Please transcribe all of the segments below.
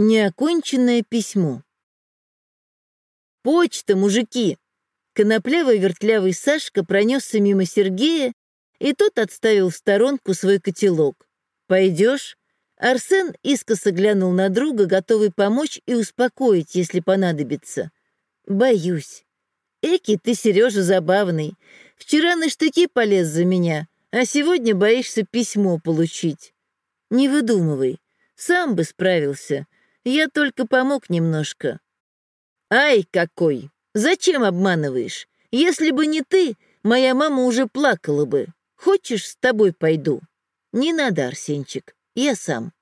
Неоконченное письмо. «Почта, мужики!» Коноплявый вертлявый Сашка пронесся мимо Сергея, и тот отставил в сторонку свой котелок. «Пойдешь?» Арсен искоса глянул на друга, готовый помочь и успокоить, если понадобится. «Боюсь. Эки, ты, Сережа, забавный. Вчера на штыки полез за меня, а сегодня боишься письмо получить. Не выдумывай. Сам бы справился. Я только помог немножко. Ай, какой! Зачем обманываешь? Если бы не ты, моя мама уже плакала бы. Хочешь, с тобой пойду? Не надо, Арсенчик, я сам.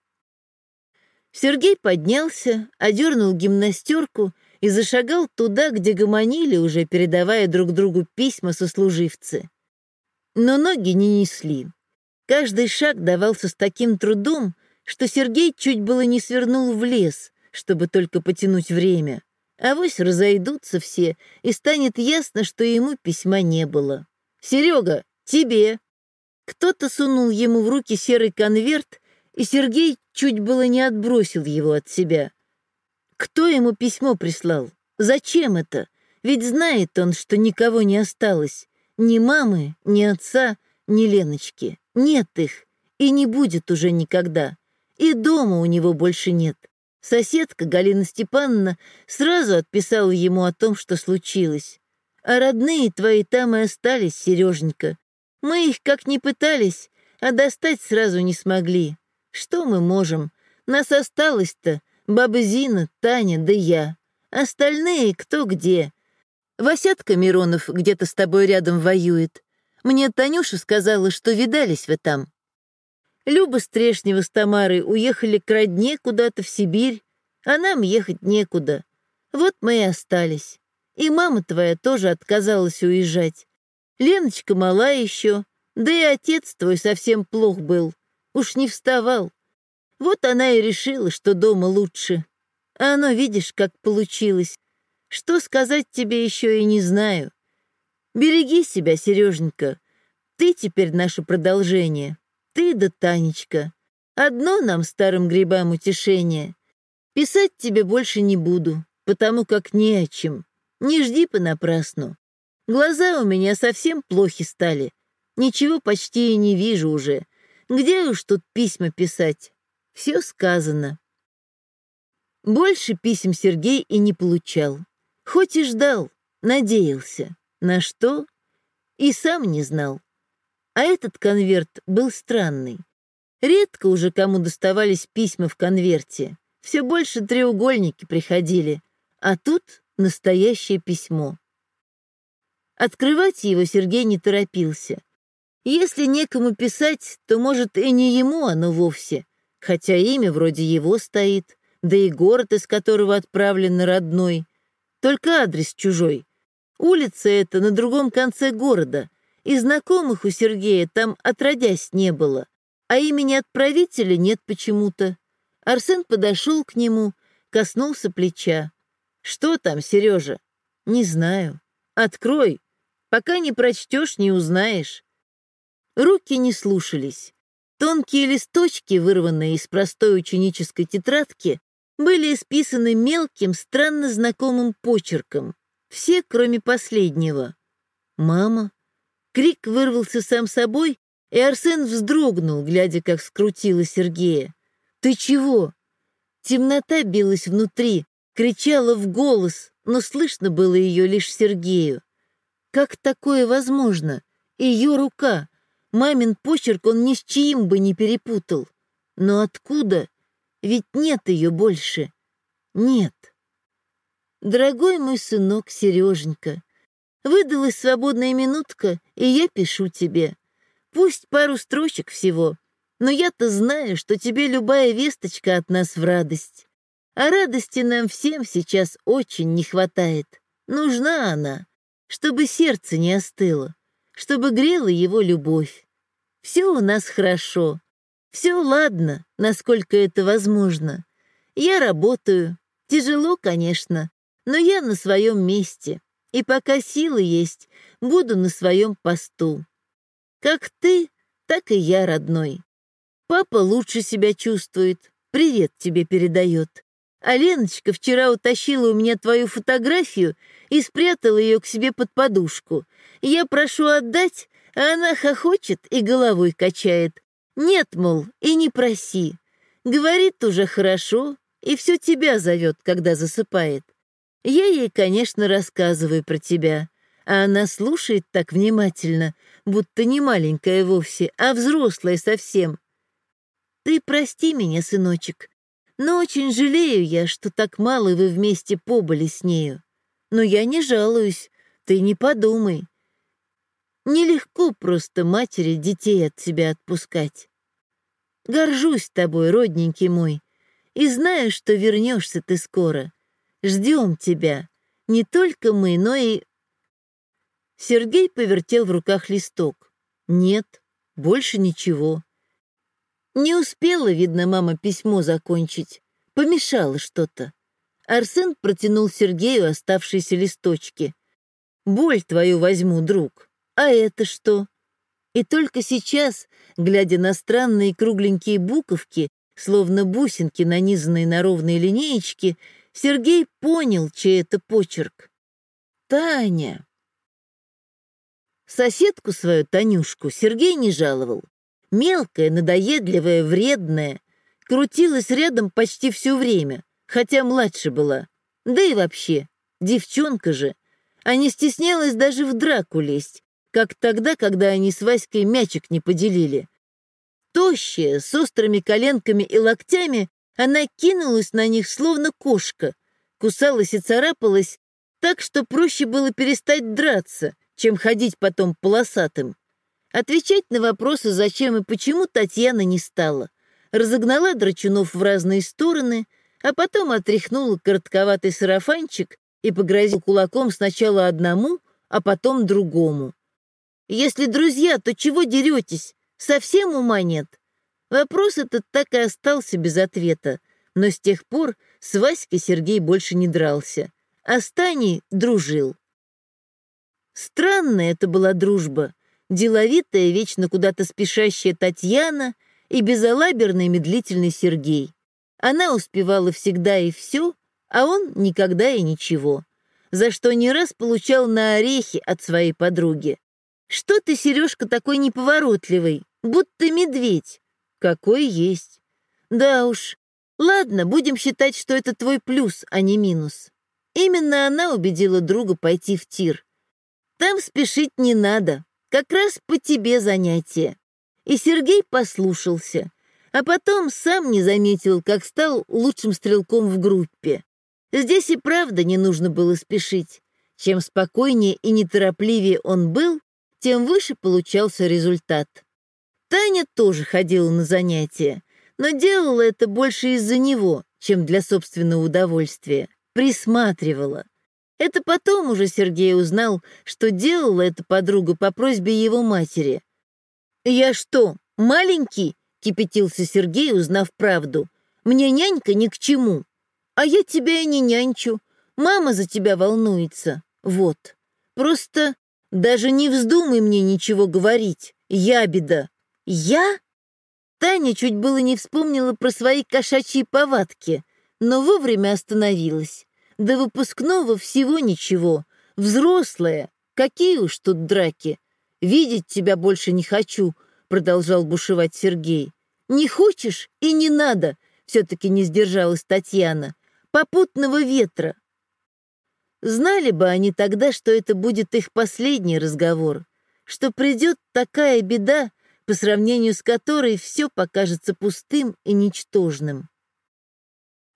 Сергей поднялся, одернул гимнастерку и зашагал туда, где гомонили, уже передавая друг другу письма сослуживцы. Но ноги не несли. Каждый шаг давался с таким трудом, что Сергей чуть было не свернул в лес, чтобы только потянуть время. А вось разойдутся все, и станет ясно, что ему письма не было. «Серега, тебе!» Кто-то сунул ему в руки серый конверт, и Сергей чуть было не отбросил его от себя. Кто ему письмо прислал? Зачем это? Ведь знает он, что никого не осталось. Ни мамы, ни отца, ни Леночки. Нет их, и не будет уже никогда. И дома у него больше нет. Соседка Галина Степановна сразу отписала ему о том, что случилось. А родные твои там и остались, Сереженька. Мы их как ни пытались, а достать сразу не смогли. Что мы можем? Нас осталось-то баба Зина, Таня да я. Остальные кто где. Васятка Миронов где-то с тобой рядом воюет. Мне Танюша сказала, что видались вы там. Люба Стрешнева с Тамарой уехали к родне куда-то в Сибирь, а нам ехать некуда. Вот мы и остались. И мама твоя тоже отказалась уезжать. Леночка мала еще, да и отец твой совсем плох был, уж не вставал. Вот она и решила, что дома лучше. А оно, видишь, как получилось. Что сказать тебе еще и не знаю. Береги себя, Сереженька. Ты теперь наше продолжение. Ты да Танечка. Одно нам, старым грибам, утешение. Писать тебе больше не буду, потому как не о чем. Не жди понапрасну. Глаза у меня совсем плохи стали. Ничего почти и не вижу уже. Где уж тут письма писать? Все сказано. Больше писем Сергей и не получал. Хоть и ждал, надеялся. На что? И сам не знал. А этот конверт был странный. Редко уже кому доставались письма в конверте. Все больше треугольники приходили. А тут настоящее письмо. Открывать его Сергей не торопился. Если некому писать, то, может, и не ему оно вовсе, хотя имя вроде его стоит, да и город, из которого отправлен родной. Только адрес чужой. Улица эта на другом конце города, и знакомых у Сергея там отродясь не было, а имени отправителя нет почему-то. Арсен подошел к нему, коснулся плеча. «Что там, Сережа?» «Не знаю. Открой. Пока не прочтешь, не узнаешь». Руки не слушались. Тонкие листочки, вырванные из простой ученической тетрадки, были исписаны мелким, странно знакомым почерком. Все, кроме последнего. «Мама», Крик вырвался сам собой, и Арсен вздрогнул, глядя, как скрутила Сергея. «Ты чего?» Темнота билась внутри, кричала в голос, но слышно было ее лишь Сергею. Как такое возможно? Ее рука. Мамин почерк он ни с чьим бы не перепутал. Но откуда? Ведь нет ее больше. Нет. Дорогой мой сынок Сереженька, Выдалась свободная минутка, и я пишу тебе. Пусть пару строчек всего, но я-то знаю, что тебе любая весточка от нас в радость. А радости нам всем сейчас очень не хватает. Нужна она, чтобы сердце не остыло, чтобы грела его любовь. Все у нас хорошо, все ладно, насколько это возможно. Я работаю, тяжело, конечно, но я на своем месте и пока силы есть, буду на своем посту. Как ты, так и я, родной. Папа лучше себя чувствует, привет тебе передает. А Леночка вчера утащила у меня твою фотографию и спрятала ее к себе под подушку. Я прошу отдать, а она хохочет и головой качает. Нет, мол, и не проси. Говорит уже хорошо и все тебя зовет, когда засыпает. Я ей, конечно, рассказываю про тебя, а она слушает так внимательно, будто не маленькая вовсе, а взрослая совсем. Ты прости меня, сыночек, но очень жалею я, что так мало вы вместе побыли с нею. Но я не жалуюсь, ты не подумай. Нелегко просто матери детей от себя отпускать. Горжусь тобой, родненький мой, и знаю, что вернешься ты скоро. Ждем тебя. Не только мы, но и... Сергей повертел в руках листок. Нет, больше ничего. Не успела, видно, мама письмо закончить. Помешало что-то. Арсен протянул Сергею оставшиеся листочки. «Боль твою возьму, друг. А это что?» И только сейчас, глядя на странные кругленькие буковки, словно бусинки, нанизанные на ровные линеечки, Сергей понял, чей это почерк. «Таня». Соседку свою, Танюшку, Сергей не жаловал. Мелкая, надоедливая, вредная. Крутилась рядом почти все время, хотя младше была. Да и вообще, девчонка же. А не стеснялась даже в драку лезть, как тогда, когда они с Васькой мячик не поделили. Тощая, с острыми коленками и локтями, она кинулась на них, словно кошка, кусалась и царапалась, так что проще было перестать драться, чем ходить потом полосатым. Отвечать на вопросы, зачем и почему, Татьяна не стала. Разогнала драчунов в разные стороны, а потом отряхнула коротковатый сарафанчик и погрозил кулаком сначала одному, а потом другому. «Если друзья, то чего деретесь? Совсем ума нет?» Вопрос этот так и остался без ответа, но с тех пор с Васькой Сергей больше не дрался, а с Таней дружил. Странная это была дружба — деловитая, вечно куда-то спешащая Татьяна и безалаберный медлительный Сергей. Она успевала всегда и все, а он никогда и ничего, за что не раз получал на орехи от своей подруги. «Что ты, Сережка, такой неповоротливый, будто медведь?» «Какой есть». «Да уж. Ладно, будем считать, что это твой плюс, а не минус». Именно она убедила друга пойти в тир. Там спешить не надо, как раз по тебе занятие. И Сергей послушался, а потом сам не заметил, как стал лучшим стрелком в группе. Здесь и правда не нужно было спешить. Чем спокойнее и неторопливее он был, тем выше получался результат. Таня тоже ходила на занятия, но делала это больше из-за него, чем для собственного удовольствия. Присматривала. Это потом уже Сергей узнал, что делала эта подруга по просьбе его матери. «Я что, маленький?» — кипятился Сергей, узнав правду. «Мне нянька ни к чему. А я тебя и не нянчу. Мама за тебя волнуется. Вот. Просто даже не вздумай мне ничего говорить. Я беда. Я?» Таня чуть было не вспомнила про свои кошачьи повадки, но вовремя остановилась. До выпускного всего ничего. Взрослая. Какие уж тут драки. Видеть тебя больше не хочу, продолжал бушевать Сергей. Не хочешь и не надо, все-таки не сдержалась Татьяна. Попутного ветра. Знали бы они тогда, что это будет их последний разговор, что придет такая беда, по сравнению с которой все покажется пустым и ничтожным.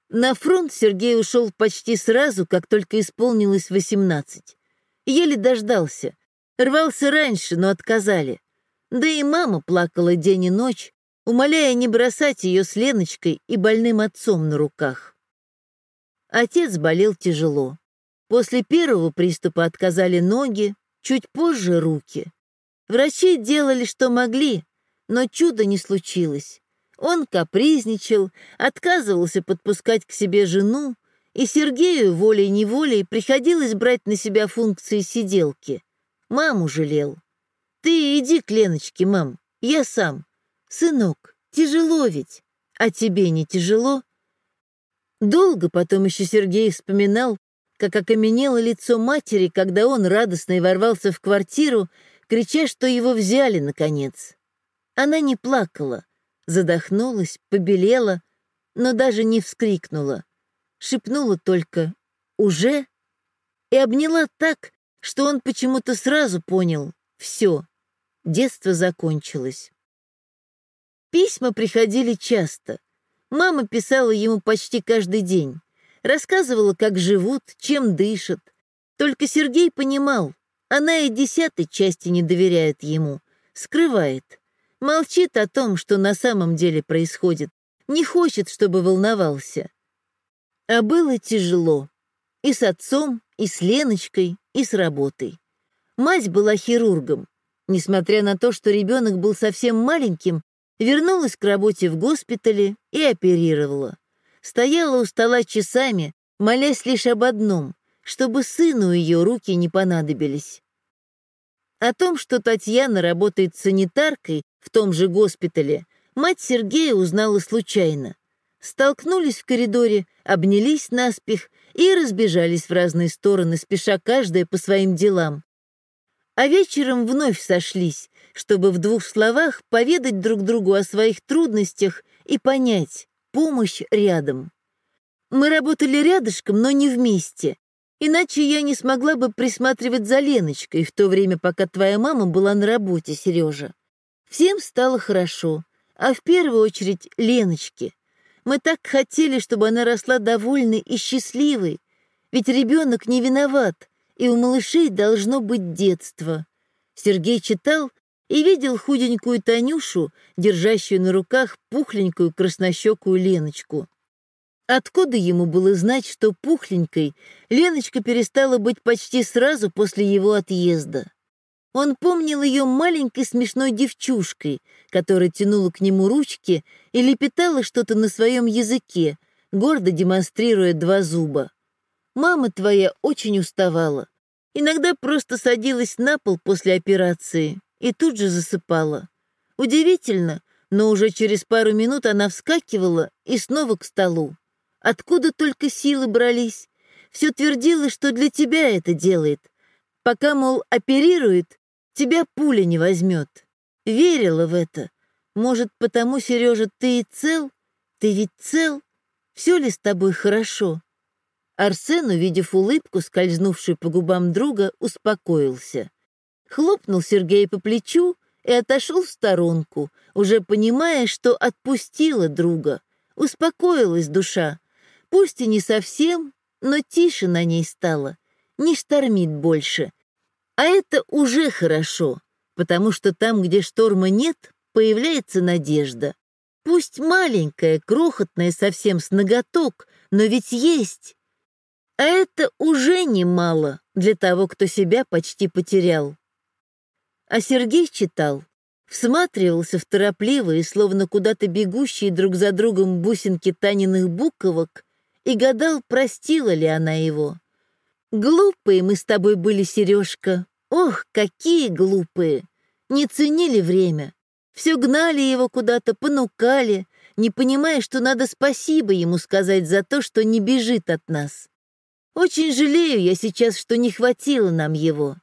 На фронт Сергей ушел почти сразу, как только исполнилось восемнадцать. Еле дождался. Рвался раньше, но отказали. Да и мама плакала день и ночь, умоляя не бросать ее с Леночкой и больным отцом на руках. Отец болел тяжело. После первого приступа отказали ноги, чуть позже руки. Врачи делали, что могли, но чуда не случилось. Он капризничал, отказывался подпускать к себе жену, и Сергею волей-неволей приходилось брать на себя функции сиделки. Маму жалел. «Ты иди к Леночке, мам, я сам. Сынок, тяжело ведь. А тебе не тяжело?» Долго потом еще Сергей вспоминал, как окаменело лицо матери, когда он радостно и ворвался в квартиру, крича, что его взяли, наконец. Она не плакала, задохнулась, побелела, но даже не вскрикнула. Шепнула только «Уже?» и обняла так, что он почему-то сразу понял «Все, детство закончилось». Письма приходили часто. Мама писала ему почти каждый день. Рассказывала, как живут, чем дышат. Только Сергей понимал, она и десятой части не доверяет ему, скрывает. Молчит о том, что на самом деле происходит, не хочет, чтобы волновался. А было тяжело. И с отцом, и с Леночкой, и с работой. Мать была хирургом. Несмотря на то, что ребенок был совсем маленьким, вернулась к работе в госпитале и оперировала. Стояла у стола часами, молясь лишь об одном, чтобы сыну ее руки не понадобились. О том, что Татьяна работает санитаркой в том же госпитале, мать Сергея узнала случайно. Столкнулись в коридоре, обнялись наспех и разбежались в разные стороны, спеша каждая по своим делам. А вечером вновь сошлись, чтобы в двух словах поведать друг другу о своих трудностях и понять, помощь рядом. Мы работали рядышком, но не вместе, иначе я не смогла бы присматривать за Леночкой в то время, пока твоя мама была на работе, Сережа. Всем стало хорошо, а в первую очередь Леночке. Мы так хотели, чтобы она росла довольной и счастливой, ведь ребенок не виноват, и у малышей должно быть детство. Сергей читал и видел худенькую Танюшу, держащую на руках пухленькую краснощекую Леночку. Откуда ему было знать, что пухленькой Леночка перестала быть почти сразу после его отъезда? Он помнил ее маленькой смешной девчушкой, которая тянула к нему ручки и лепетала что-то на своем языке, гордо демонстрируя два зуба. Мама твоя очень уставала. Иногда просто садилась на пол после операции и тут же засыпала. Удивительно, но уже через пару минут она вскакивала и снова к столу. Откуда только силы брались? Все твердила, что для тебя это делает. Пока, мол, оперирует, тебя пуля не возьмет. Верила в это. Может, потому, Сережа, ты и цел? Ты ведь цел? Все ли с тобой хорошо? Арсен, увидев улыбку, скользнувшую по губам друга, успокоился хлопнул Сергея по плечу и отошел в сторонку, уже понимая, что отпустила друга. Успокоилась душа. Пусть и не совсем, но тише на ней стало, не штормит больше. А это уже хорошо, потому что там, где шторма нет, появляется надежда. Пусть маленькая, крохотная совсем с ноготок, но ведь есть. А это уже немало для того, кто себя почти потерял. А Сергей читал, всматривался в торопливые, словно куда-то бегущие друг за другом бусинки Таниных буковок и гадал, простила ли она его. Глупые мы с тобой были, Сережка. Ох, какие глупые! Не ценили время. Все гнали его куда-то, понукали, не понимая, что надо спасибо ему сказать за то, что не бежит от нас. Очень жалею я сейчас, что не хватило нам его.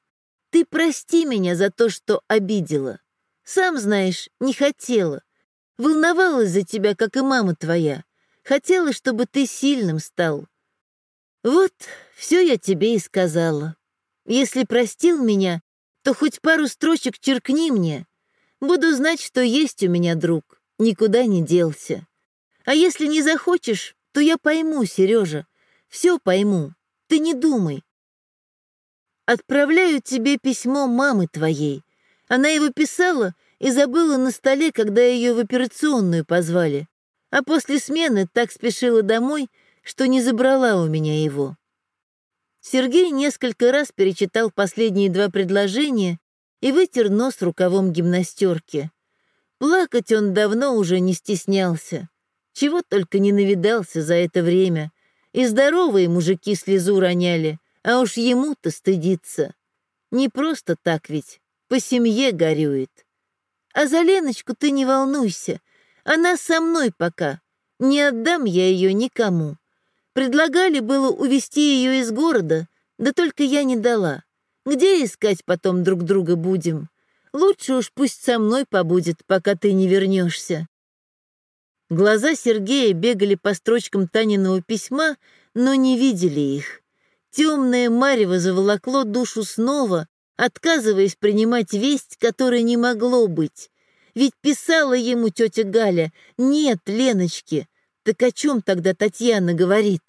Ты прости меня за то, что обидела. Сам знаешь, не хотела. Волновалась за тебя, как и мама твоя. Хотела, чтобы ты сильным стал. Вот, все я тебе и сказала. Если простил меня, то хоть пару строчек черкни мне. Буду знать, что есть у меня друг, никуда не делся. А если не захочешь, то я пойму, Сережа, все пойму. Ты не думай, Отправляю тебе письмо мамы твоей. Она его писала и забыла на столе, когда ее в операционную позвали. А после смены так спешила домой, что не забрала у меня его. Сергей несколько раз перечитал последние два предложения и вытер нос рукавом гимнастерки. Плакать он давно уже не стеснялся. Чего только не навидался за это время. И здоровые мужики слезу роняли, а уж ему-то стыдиться. Не просто так ведь, по семье горюет. А за Леночку ты не волнуйся, она со мной пока. Не отдам я ее никому. Предлагали было увезти ее из города, да только я не дала. Где искать потом друг друга будем? Лучше уж пусть со мной побудет, пока ты не вернешься. Глаза Сергея бегали по строчкам Таниного письма, но не видели их. Темное марево заволокло душу снова, отказываясь принимать весть, которой не могло быть. Ведь писала ему тетя Галя «Нет, Леночки». Так о чем тогда Татьяна говорит?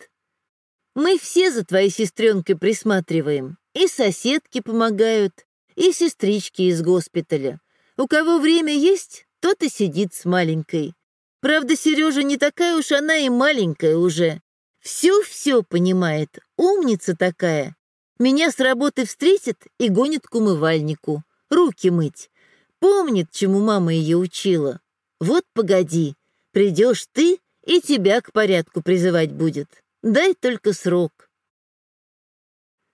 Мы все за твоей сестренкой присматриваем. И соседки помогают, и сестрички из госпиталя. У кого время есть, тот и сидит с маленькой. Правда, Сережа не такая уж она и маленькая уже. Все-все понимает, умница такая. Меня с работы встретит и гонит к умывальнику. Руки мыть. Помнит, чему мама ее учила. Вот погоди, придешь ты, и тебя к порядку призывать будет. Дай только срок.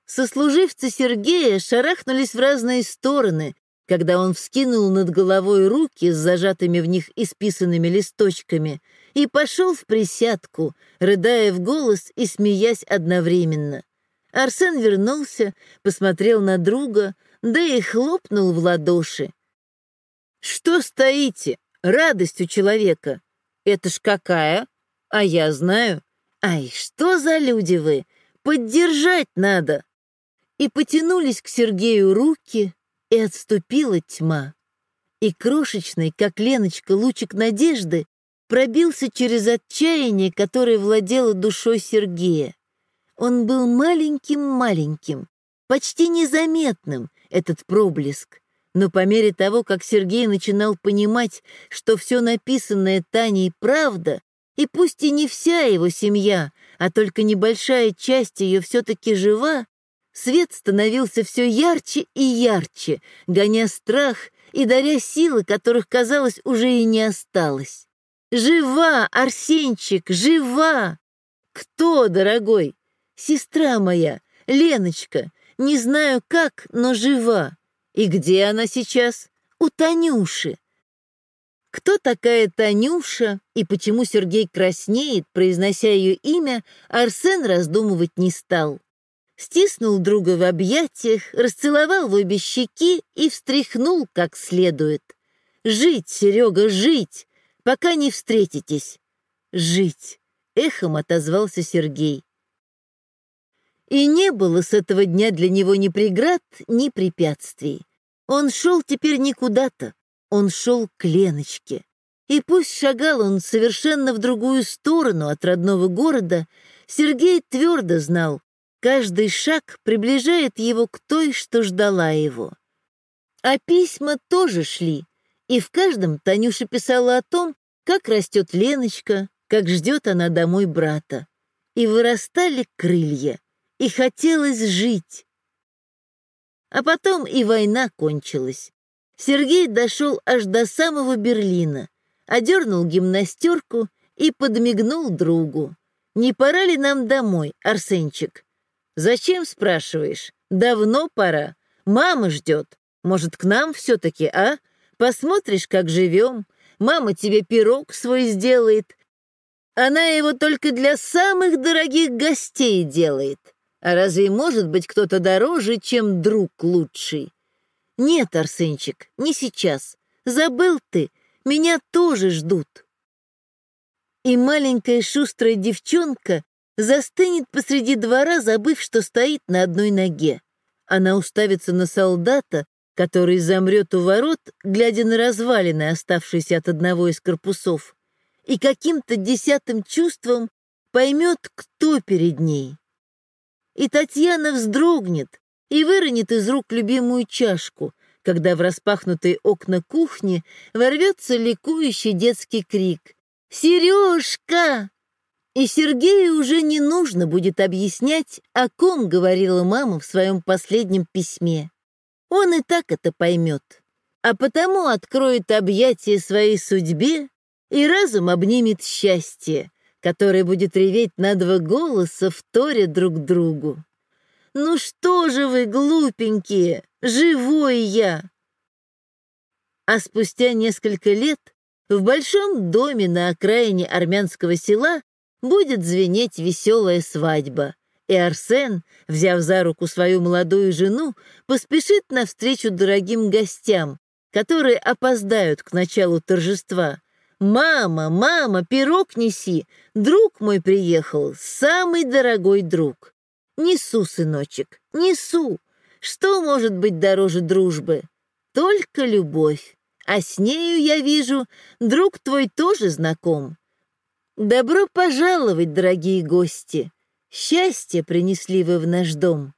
Сослуживцы Сергея шарахнулись в разные стороны, когда он вскинул над головой руки с зажатыми в них исписанными листочками и пошел в присядку, рыдая в голос и смеясь одновременно. Арсен вернулся, посмотрел на друга, да и хлопнул в ладоши. «Что стоите? Радость у человека. Это ж какая? А я знаю. Ай, что за люди вы? Поддержать надо!» И потянулись к Сергею руки, и отступила тьма. И крошечный, как Леночка, лучик надежды пробился через отчаяние, которое владело душой Сергея. Он был маленьким-маленьким, почти незаметным, этот проблеск. Но по мере того, как Сергей начинал понимать, что все написанное Таней правда, и пусть и не вся его семья, а только небольшая часть ее все-таки жива, свет становился все ярче и ярче, гоня страх и даря силы, которых, казалось, уже и не осталось. «Жива, Арсенчик, жива!» «Кто, дорогой?» Сестра моя, Леночка, не знаю как, но жива. И где она сейчас? У Танюши. Кто такая Танюша и почему Сергей краснеет, произнося ее имя, Арсен раздумывать не стал. Стиснул друга в объятиях, расцеловал в обе щеки и встряхнул как следует. «Жить, Серега, жить, пока не встретитесь!» «Жить!» — эхом отозвался Сергей. И не было с этого дня для него ни преград, ни препятствий. Он шел теперь не куда-то, он шел к Леночке. И пусть шагал он совершенно в другую сторону от родного города, Сергей твердо знал, каждый шаг приближает его к той, что ждала его. А письма тоже шли, и в каждом Танюша писала о том, как растет Леночка, как ждет она домой брата. И вырастали крылья и хотелось жить. А потом и война кончилась. Сергей дошел аж до самого Берлина, одернул гимнастерку и подмигнул другу. «Не пора ли нам домой, Арсенчик?» «Зачем, спрашиваешь? Давно пора. Мама ждет. Может, к нам все-таки, а? Посмотришь, как живем. Мама тебе пирог свой сделает. Она его только для самых дорогих гостей делает. А разве может быть кто-то дороже, чем друг лучший? Нет, Арсенчик, не сейчас. Забыл ты, меня тоже ждут. И маленькая шустрая девчонка застынет посреди двора, забыв, что стоит на одной ноге. Она уставится на солдата, который замрет у ворот, глядя на развалины, оставшиеся от одного из корпусов, и каким-то десятым чувством поймет, кто перед ней и Татьяна вздрогнет и выронит из рук любимую чашку, когда в распахнутые окна кухни ворвется ликующий детский крик «Сережка!» И Сергею уже не нужно будет объяснять, о ком говорила мама в своем последнем письме. Он и так это поймет, а потому откроет объятия своей судьбе и разум обнимет счастье, который будет реветь на два голоса, вторя друг другу. «Ну что же вы, глупенькие, живой я!» А спустя несколько лет в большом доме на окраине армянского села будет звенеть веселая свадьба, и Арсен, взяв за руку свою молодую жену, поспешит навстречу дорогим гостям, которые опоздают к началу торжества. «Мама, мама, пирог неси! Друг мой приехал, самый дорогой друг!» «Несу, сыночек, несу! Что может быть дороже дружбы? Только любовь. А с нею, я вижу, друг твой тоже знаком. Добро пожаловать, дорогие гости! Счастье принесли вы в наш дом.